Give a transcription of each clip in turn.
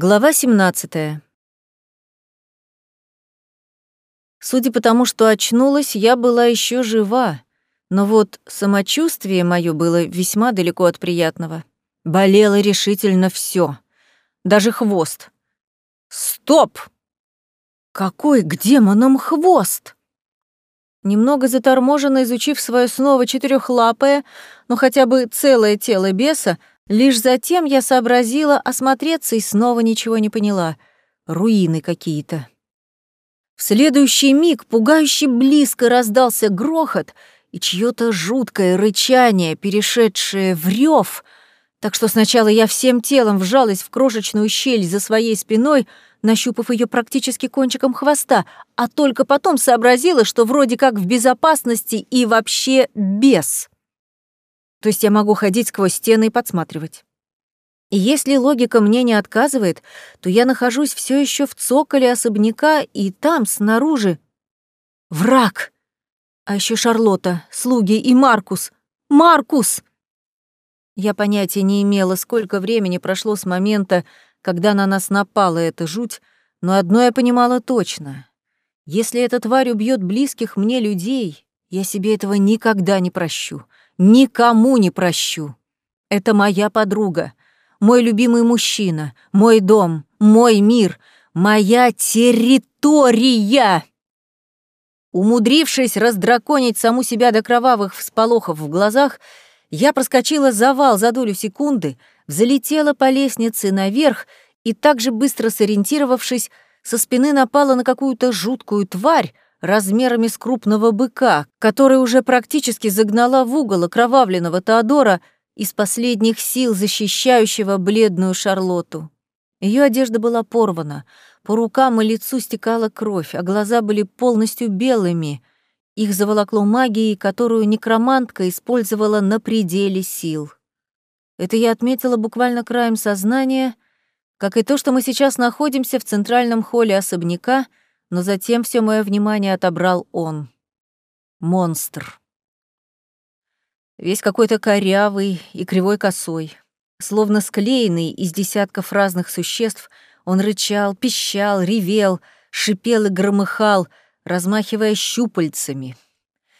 Глава 17. Судя по тому, что очнулась, я была еще жива, но вот самочувствие мое было весьма далеко от приятного. Болело решительно все, даже хвост. Стоп! Какой к демонам хвост? Немного заторможенно изучив свое снова четырехлапое, но хотя бы целое тело беса, Лишь затем я сообразила осмотреться и снова ничего не поняла. Руины какие-то. В следующий миг пугающе близко раздался грохот и чьё-то жуткое рычание, перешедшее в рев, так что сначала я всем телом вжалась в крошечную щель за своей спиной, нащупав ее практически кончиком хвоста, а только потом сообразила, что вроде как в безопасности и вообще без. То есть я могу ходить сквозь стены и подсматривать. И если логика мне не отказывает, то я нахожусь все еще в цоколе особняка, и там, снаружи, враг. А еще Шарлотта, слуги и Маркус. Маркус! Я понятия не имела, сколько времени прошло с момента, когда на нас напала эта жуть, но одно я понимала точно. Если эта тварь убьет близких мне людей, я себе этого никогда не прощу. Никому не прощу. Это моя подруга, мой любимый мужчина, мой дом, мой мир, моя территория. Умудрившись раздраконить саму себя до кровавых всполохов в глазах, я проскочила завал за долю секунды, взлетела по лестнице наверх и также быстро сориентировавшись, со спины напала на какую-то жуткую тварь, размерами с крупного быка, который уже практически загнала в угол окровавленного Теодора из последних сил защищающего бледную Шарлоту. Ее одежда была порвана, по рукам и лицу стекала кровь, а глаза были полностью белыми. Их заволокло магией, которую некромантка использовала на пределе сил. Это я отметила буквально краем сознания, как и то, что мы сейчас находимся в центральном холле особняка — но затем все мое внимание отобрал он. Монстр. Весь какой-то корявый и кривой косой. Словно склеенный из десятков разных существ, он рычал, пищал, ревел, шипел и громыхал, размахивая щупальцами,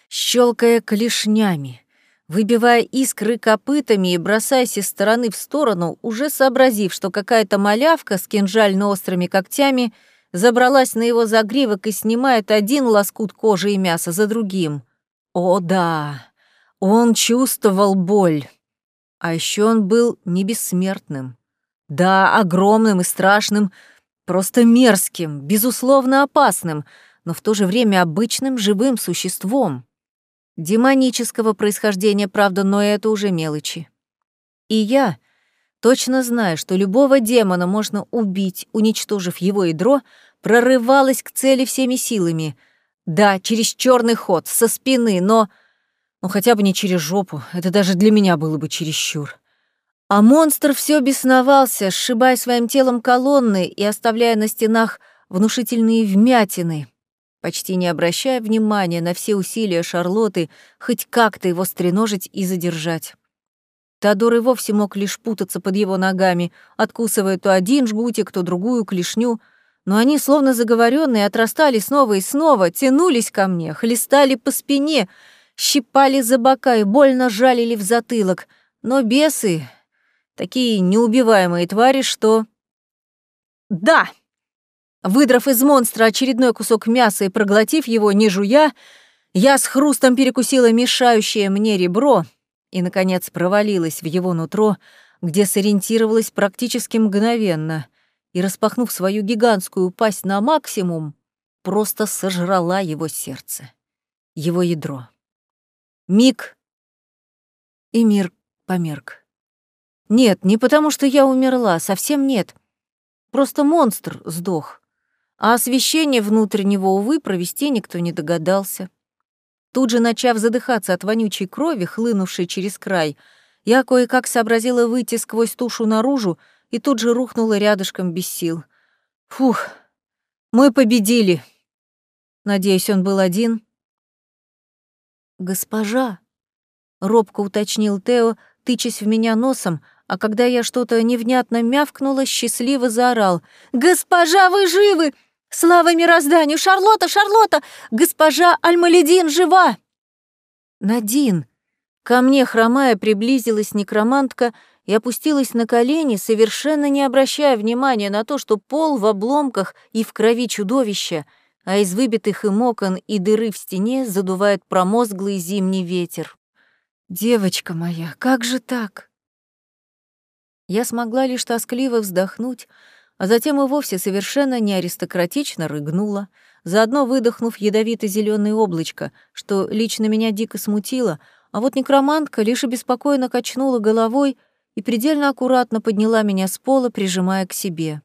щелкая клешнями, выбивая искры копытами и бросаясь из стороны в сторону, уже сообразив, что какая-то малявка с кинжально-острыми когтями — забралась на его загривок и снимает один лоскут кожи и мяса за другим. О да, он чувствовал боль. А еще он был не бессмертным. Да, огромным и страшным, просто мерзким, безусловно опасным, но в то же время обычным живым существом. Демонического происхождения, правда, но это уже мелочи. И я, точно зная, что любого демона можно убить, уничтожив его ядро, прорывалась к цели всеми силами. Да, через черный ход, со спины, но... Ну, хотя бы не через жопу, это даже для меня было бы чересчур. А монстр все бесновался, сшибая своим телом колонны и оставляя на стенах внушительные вмятины, почти не обращая внимания на все усилия Шарлоты хоть как-то его стреножить и задержать. Теодор и вовсе мог лишь путаться под его ногами, откусывая то один жгутик, то другую клешню, но они, словно заговоренные, отрастали снова и снова, тянулись ко мне, хлестали по спине, щипали за бока и больно жалили в затылок. Но бесы — такие неубиваемые твари, что... Да! Выдрав из монстра очередной кусок мяса и проглотив его, не жуя, я с хрустом перекусила мешающее мне ребро — и, наконец, провалилась в его нутро, где сориентировалась практически мгновенно и, распахнув свою гигантскую пасть на максимум, просто сожрала его сердце, его ядро. Миг, и мир померк. Нет, не потому что я умерла, совсем нет. Просто монстр сдох, а освещение внутреннего, увы, провести никто не догадался. Тут же, начав задыхаться от вонючей крови, хлынувшей через край, я кое-как сообразила выйти сквозь тушу наружу и тут же рухнула рядышком без сил. Фух, мы победили. Надеюсь, он был один. «Госпожа», — робко уточнил Тео, тычась в меня носом, а когда я что-то невнятно мявкнула, счастливо заорал. «Госпожа, вы живы! Слава мирозданию! Шарлотта, Шарлотта! Госпожа Альмаледин жива!» «Надин!» Ко мне, хромая, приблизилась некромантка и опустилась на колени, совершенно не обращая внимания на то, что пол в обломках и в крови чудовища, а из выбитых им окон и дыры в стене задувает промозглый зимний ветер. «Девочка моя, как же так?» Я смогла лишь тоскливо вздохнуть, а затем и вовсе совершенно не аристократично рыгнула, заодно выдохнув ядовито зеленое облачко, что лично меня дико смутило, а вот некромантка лишь обеспокоенно качнула головой и предельно аккуратно подняла меня с пола, прижимая к себе.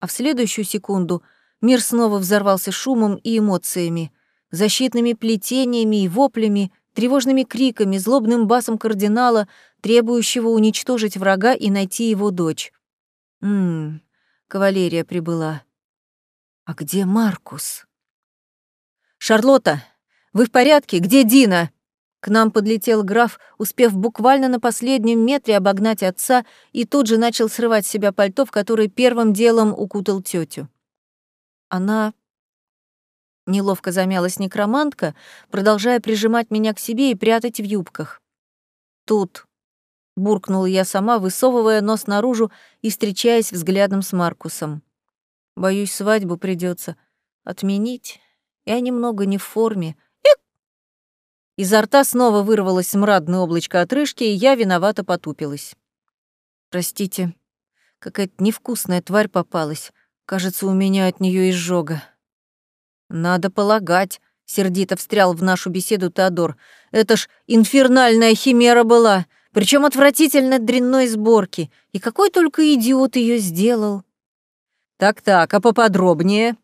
А в следующую секунду — Мир снова взорвался шумом и эмоциями, защитными плетениями и воплями, тревожными криками, злобным басом кардинала, требующего уничтожить врага и найти его дочь. Ммм, кавалерия прибыла. А где Маркус? «Шарлотта, вы в порядке? Где Дина?» К нам подлетел граф, успев буквально на последнем метре обогнать отца, и тут же начал срывать с себя пальто, в которое первым делом укутал тетю. Она... Неловко замялась некромантка, продолжая прижимать меня к себе и прятать в юбках. «Тут», — буркнула я сама, высовывая нос наружу и встречаясь взглядом с Маркусом. «Боюсь, свадьбу придется отменить. Я немного не в форме». Эк! Изо рта снова вырвалось смрадное облачко отрыжки, и я виновато потупилась. «Простите, какая-то невкусная тварь попалась. Кажется, у меня от нее изжога. Надо полагать, сердито встрял в нашу беседу Теодор. Это ж инфернальная химера была, причем отвратительно дрянной сборки. И какой только идиот ее сделал. Так-так, а поподробнее.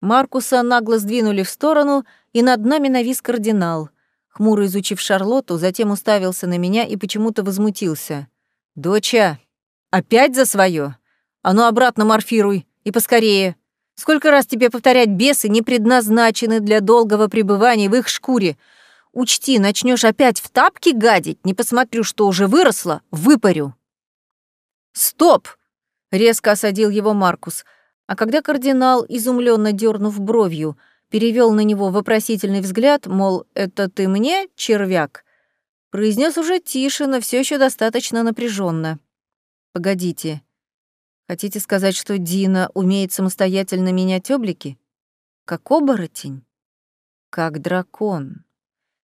Маркуса нагло сдвинули в сторону, и над нами навис кардинал. Хмуро изучив Шарлотту, затем уставился на меня и почему-то возмутился. «Доча, опять за свое? А ну обратно морфируй, и поскорее. Сколько раз тебе повторять, бесы не предназначены для долгого пребывания в их шкуре. Учти, начнешь опять в тапки гадить, не посмотрю, что уже выросло, выпарю. Стоп! резко осадил его Маркус. А когда кардинал, изумленно дернув бровью, перевел на него вопросительный взгляд, мол, это ты мне, червяк, произнес уже тише, но все еще достаточно напряженно. Погодите, Хотите сказать, что Дина умеет самостоятельно менять облики? Как оборотень? Как дракон.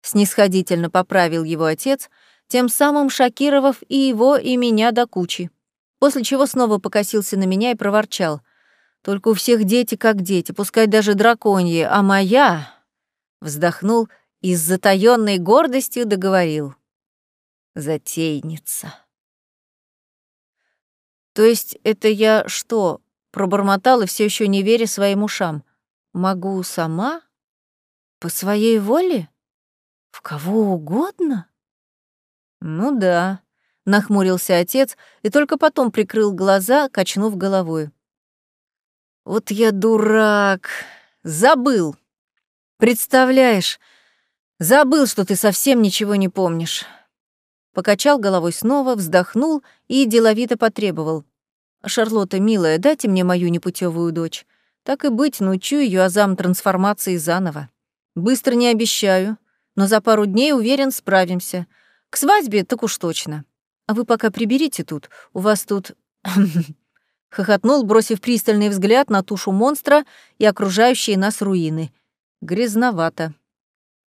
Снисходительно поправил его отец, тем самым шокировав и его, и меня до кучи. После чего снова покосился на меня и проворчал. «Только у всех дети как дети, пускай даже драконьи, а моя...» Вздохнул и с затаённой гордостью договорил. «Затейница». То есть это я что, пробормотала, все еще не веря своим ушам. Могу сама? По своей воле? В кого угодно? Ну да, нахмурился отец и только потом прикрыл глаза, качнув головой. Вот я дурак, забыл. Представляешь, забыл, что ты совсем ничего не помнишь покачал головой снова, вздохнул и деловито потребовал. «Шарлотта, милая, дайте мне мою непутевую дочь. Так и быть, научу ее азам трансформации заново. Быстро не обещаю, но за пару дней, уверен, справимся. К свадьбе так уж точно. А вы пока приберите тут, у вас тут...» Хохотнул, бросив пристальный взгляд на тушу монстра и окружающие нас руины. Грязновато.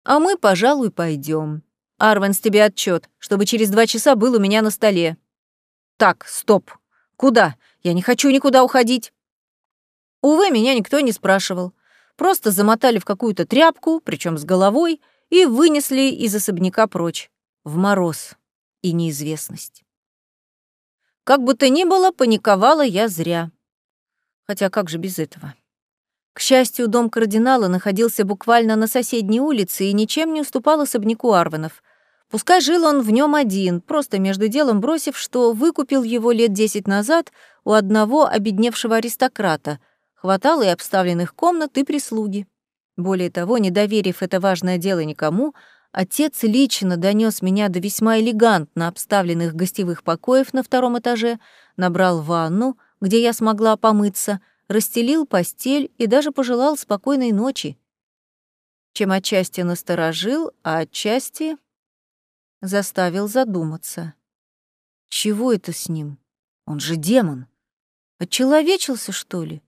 «А мы, пожалуй, пойдем. Арвен, с тебе отчет, чтобы через два часа был у меня на столе. Так, стоп. Куда? Я не хочу никуда уходить. Увы, меня никто не спрашивал. Просто замотали в какую-то тряпку, причем с головой, и вынесли из особняка прочь. В мороз и неизвестность. Как бы то ни было, паниковала я зря. Хотя как же без этого? К счастью, дом кардинала находился буквально на соседней улице и ничем не уступал особняку Арванов. Пускай жил он в нем один, просто между делом бросив, что выкупил его лет десять назад у одного обедневшего аристократа. Хватало и обставленных комнат, и прислуги. Более того, не доверив это важное дело никому, отец лично донес меня до весьма элегантно обставленных гостевых покоев на втором этаже, набрал ванну, где я смогла помыться, расстелил постель и даже пожелал спокойной ночи, чем отчасти насторожил, а отчасти заставил задуматься. Чего это с ним? Он же демон. Отчеловечился, что ли?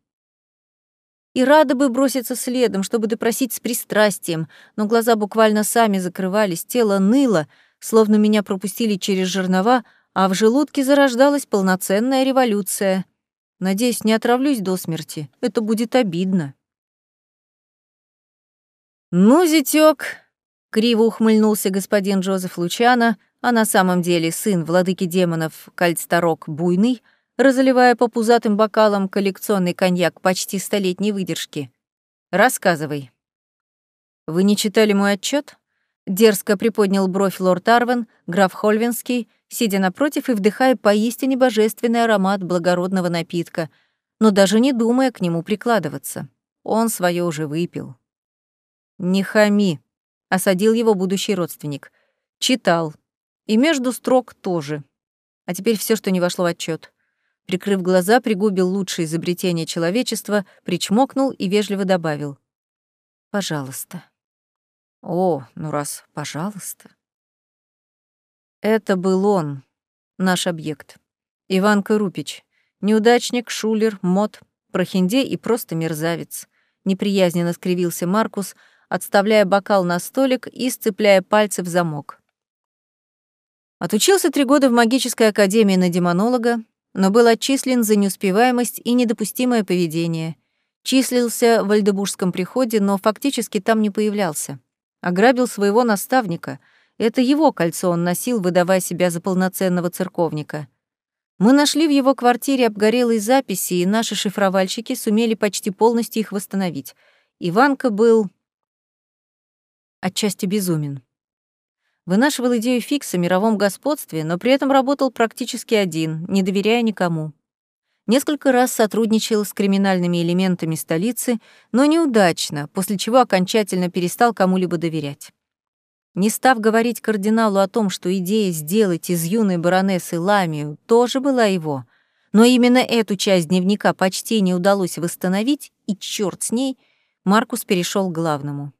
И рада бы броситься следом, чтобы допросить с пристрастием, но глаза буквально сами закрывались, тело ныло, словно меня пропустили через жернова, а в желудке зарождалась полноценная революция. Надеюсь, не отравлюсь до смерти. Это будет обидно. «Ну, зятёк!» — криво ухмыльнулся господин Джозеф Лучано, а на самом деле сын владыки демонов Кальцтарок Буйный — разливая по пузатым бокалам коллекционный коньяк почти столетней выдержки. «Рассказывай». «Вы не читали мой отчет? Дерзко приподнял бровь лорд Арвен, граф Хольвинский, сидя напротив и вдыхая поистине божественный аромат благородного напитка, но даже не думая к нему прикладываться. Он свое уже выпил. «Не хами», — осадил его будущий родственник. «Читал. И между строк тоже. А теперь все, что не вошло в отчет. Прикрыв глаза, пригубил лучшее изобретение человечества, причмокнул и вежливо добавил. «Пожалуйста». «О, ну раз «пожалуйста». Это был он, наш объект. Иван Карупич, неудачник, шулер, мод, прохиндей и просто мерзавец. Неприязненно скривился Маркус, отставляя бокал на столик и сцепляя пальцы в замок. Отучился три года в магической академии на демонолога, но был отчислен за неуспеваемость и недопустимое поведение. Числился в Альдебургском приходе, но фактически там не появлялся. Ограбил своего наставника. Это его кольцо он носил, выдавая себя за полноценного церковника. Мы нашли в его квартире обгорелые записи, и наши шифровальщики сумели почти полностью их восстановить. Иванка был отчасти безумен. Вынашивал идею фикса мировом господстве, но при этом работал практически один, не доверяя никому. Несколько раз сотрудничал с криминальными элементами столицы, но неудачно, после чего окончательно перестал кому-либо доверять. Не став говорить кардиналу о том, что идея сделать из юной баронессы Ламию тоже была его, но именно эту часть дневника почти не удалось восстановить, и черт с ней, Маркус перешел к главному.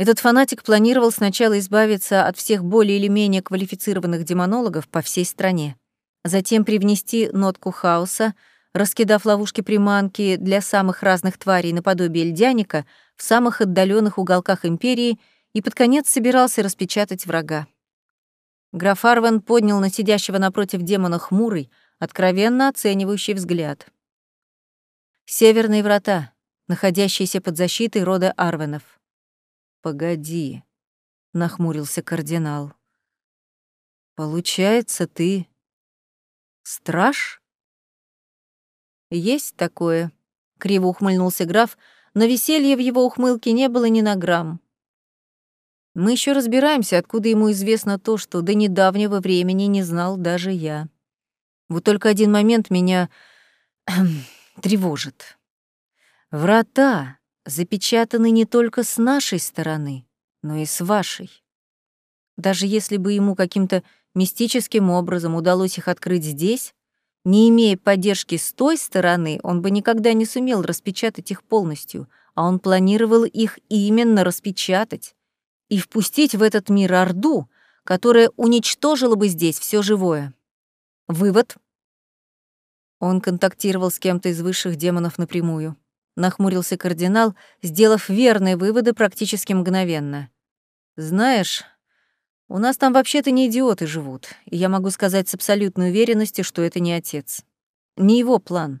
Этот фанатик планировал сначала избавиться от всех более или менее квалифицированных демонологов по всей стране, затем привнести нотку хаоса, раскидав ловушки-приманки для самых разных тварей наподобие льдяника в самых отдаленных уголках империи и под конец собирался распечатать врага. Граф Арвен поднял на сидящего напротив демона хмурый, откровенно оценивающий взгляд. Северные врата, находящиеся под защитой рода Арвенов. «Погоди», — нахмурился кардинал. «Получается, ты страж?» «Есть такое», — криво ухмыльнулся граф, но веселья в его ухмылке не было ни на грамм. Мы еще разбираемся, откуда ему известно то, что до недавнего времени не знал даже я. Вот только один момент меня тревожит. Врата, запечатаны не только с нашей стороны, но и с вашей. Даже если бы ему каким-то мистическим образом удалось их открыть здесь, не имея поддержки с той стороны, он бы никогда не сумел распечатать их полностью, а он планировал их именно распечатать и впустить в этот мир Орду, которая уничтожила бы здесь все живое. Вывод. Он контактировал с кем-то из высших демонов напрямую нахмурился кардинал, сделав верные выводы практически мгновенно. Знаешь, у нас там вообще-то не идиоты живут, и я могу сказать с абсолютной уверенностью, что это не отец. Не его план.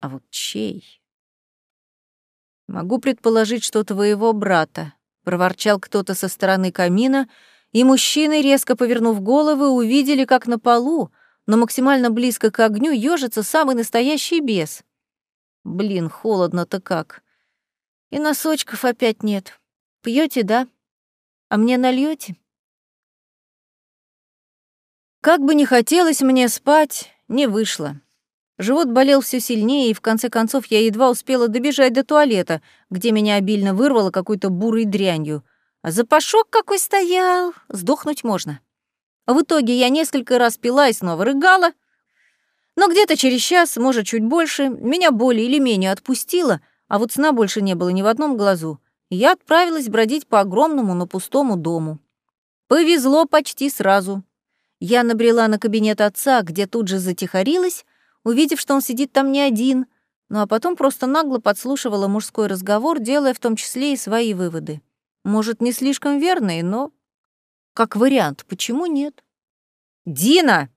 А вот чей? Могу предположить, что твоего брата, проворчал кто-то со стороны камина, и мужчины, резко повернув головы, увидели, как на полу, но максимально близко к огню, ёжится самый настоящий бес — Блин, холодно-то как. И носочков опять нет. Пьете, да? А мне нальете? Как бы не хотелось мне спать, не вышло. Живот болел все сильнее, и в конце концов я едва успела добежать до туалета, где меня обильно вырвало какой-то бурой дрянью. А запашок какой стоял, сдохнуть можно. В итоге я несколько раз пила и снова рыгала, но где-то через час, может, чуть больше, меня более или менее отпустило, а вот сна больше не было ни в одном глазу, я отправилась бродить по огромному, но пустому дому. Повезло почти сразу. Я набрела на кабинет отца, где тут же затихарилась, увидев, что он сидит там не один, ну а потом просто нагло подслушивала мужской разговор, делая в том числе и свои выводы. Может, не слишком верные, но... Как вариант, почему нет? «Дина!»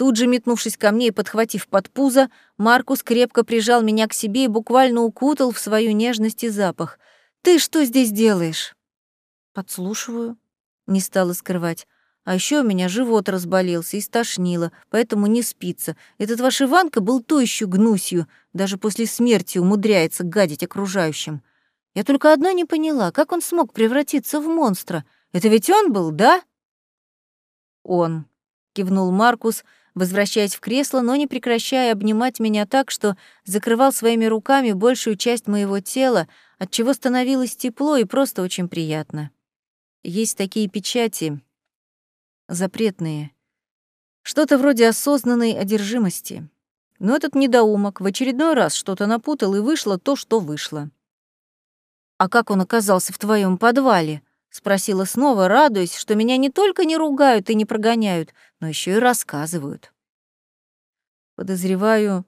Тут же, метнувшись ко мне и подхватив под пузо, Маркус крепко прижал меня к себе и буквально укутал в свою нежность и запах. «Ты что здесь делаешь?» «Подслушиваю», — не стала скрывать. «А еще у меня живот разболелся и стошнило, поэтому не спится. Этот ваш Иванка был то еще гнусью, даже после смерти умудряется гадить окружающим. Я только одно не поняла, как он смог превратиться в монстра. Это ведь он был, да?» «Он», — кивнул Маркус, — возвращаясь в кресло, но не прекращая обнимать меня так, что закрывал своими руками большую часть моего тела, от чего становилось тепло и просто очень приятно. Есть такие печати запретные. Что-то вроде осознанной одержимости. Но этот недоумок в очередной раз что-то напутал, и вышло то, что вышло. «А как он оказался в твоем подвале?» — спросила снова, радуясь, что меня не только не ругают и не прогоняют, но еще и рассказывают. Подозреваю,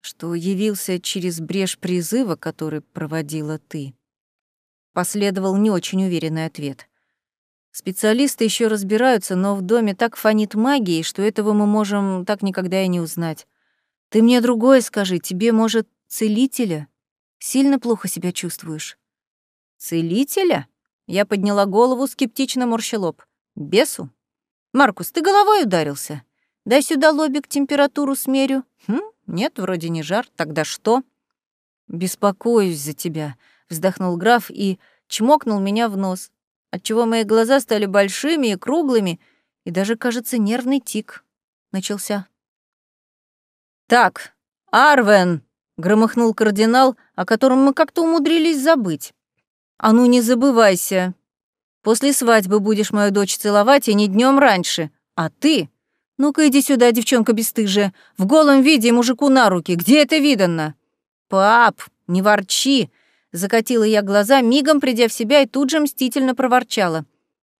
что явился через брешь призыва, который проводила ты. Последовал не очень уверенный ответ. Специалисты еще разбираются, но в доме так фонит магией, что этого мы можем так никогда и не узнать. Ты мне другое скажи, тебе, может, целителя? Сильно плохо себя чувствуешь? Целителя? Я подняла голову, скептично морща лоб. Бесу? Маркус, ты головой ударился? Дай сюда лобик, температуру смерю. Хм, нет, вроде не жар. Тогда что? Беспокоюсь за тебя, вздохнул граф и чмокнул меня в нос, отчего мои глаза стали большими и круглыми, и даже, кажется, нервный тик начался. Так, Арвен, громыхнул кардинал, о котором мы как-то умудрились забыть. А ну не забывайся. После свадьбы будешь мою дочь целовать и не днем раньше. А ты? Ну-ка иди сюда, девчонка бесстыжая. В голом виде мужику на руки. Где это видано? Пап, не ворчи. Закатила я глаза, мигом придя в себя и тут же мстительно проворчала.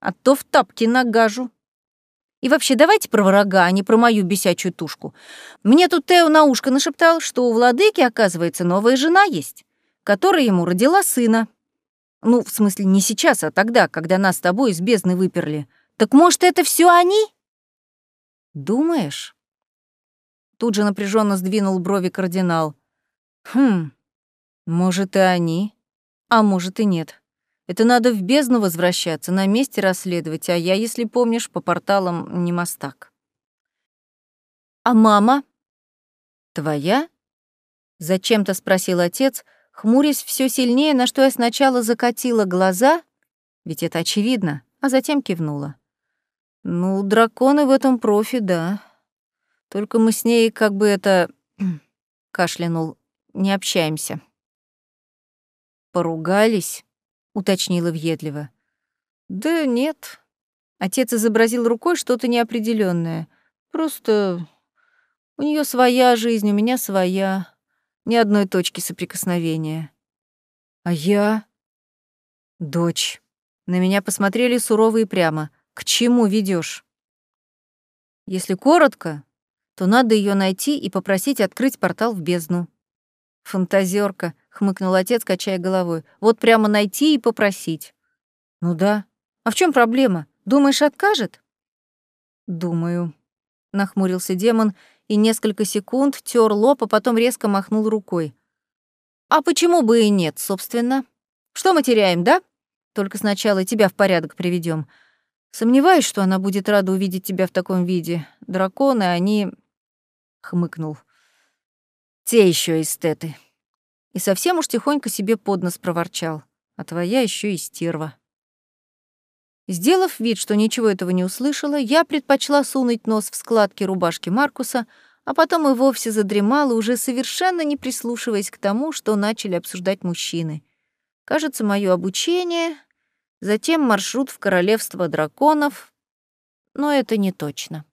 А то в тапки нагажу. И вообще, давайте про врага, а не про мою бесячую тушку. Мне тут Тео на ушко нашептал, что у владыки, оказывается, новая жена есть, которая ему родила сына. Ну, в смысле, не сейчас, а тогда, когда нас с тобой из бездны выперли. Так может, это все они? Думаешь? Тут же напряженно сдвинул брови кардинал. Хм, может, и они, а может и нет. Это надо в бездну возвращаться, на месте расследовать, а я, если помнишь, по порталам не мастак. А мама? Твоя? Зачем-то спросил отец, — хмурясь все сильнее, на что я сначала закатила глаза, ведь это очевидно, а затем кивнула. Ну, драконы в этом профи, да. Только мы с ней как бы это... кашлянул, не общаемся. Поругались? уточнила въедливо. Да нет. Отец изобразил рукой что-то неопределенное. Просто у нее своя жизнь, у меня своя ни одной точки соприкосновения. А я... Дочь. На меня посмотрели сурово и прямо. К чему ведешь? Если коротко, то надо ее найти и попросить открыть портал в бездну. Фантазерка, хмыкнул отец, качая головой. Вот прямо найти и попросить. Ну да. А в чем проблема? Думаешь, откажет? Думаю, нахмурился демон и несколько секунд тер лоб, а потом резко махнул рукой. «А почему бы и нет, собственно? Что мы теряем, да? Только сначала тебя в порядок приведем. Сомневаюсь, что она будет рада увидеть тебя в таком виде. Драконы, они...» — хмыкнул. «Те еще эстеты». И совсем уж тихонько себе под нос проворчал. «А твоя еще и стерва». Сделав вид, что ничего этого не услышала, я предпочла сунуть нос в складки рубашки Маркуса, а потом и вовсе задремала, уже совершенно не прислушиваясь к тому, что начали обсуждать мужчины. Кажется, мое обучение затем маршрут в королевство драконов, но это не точно.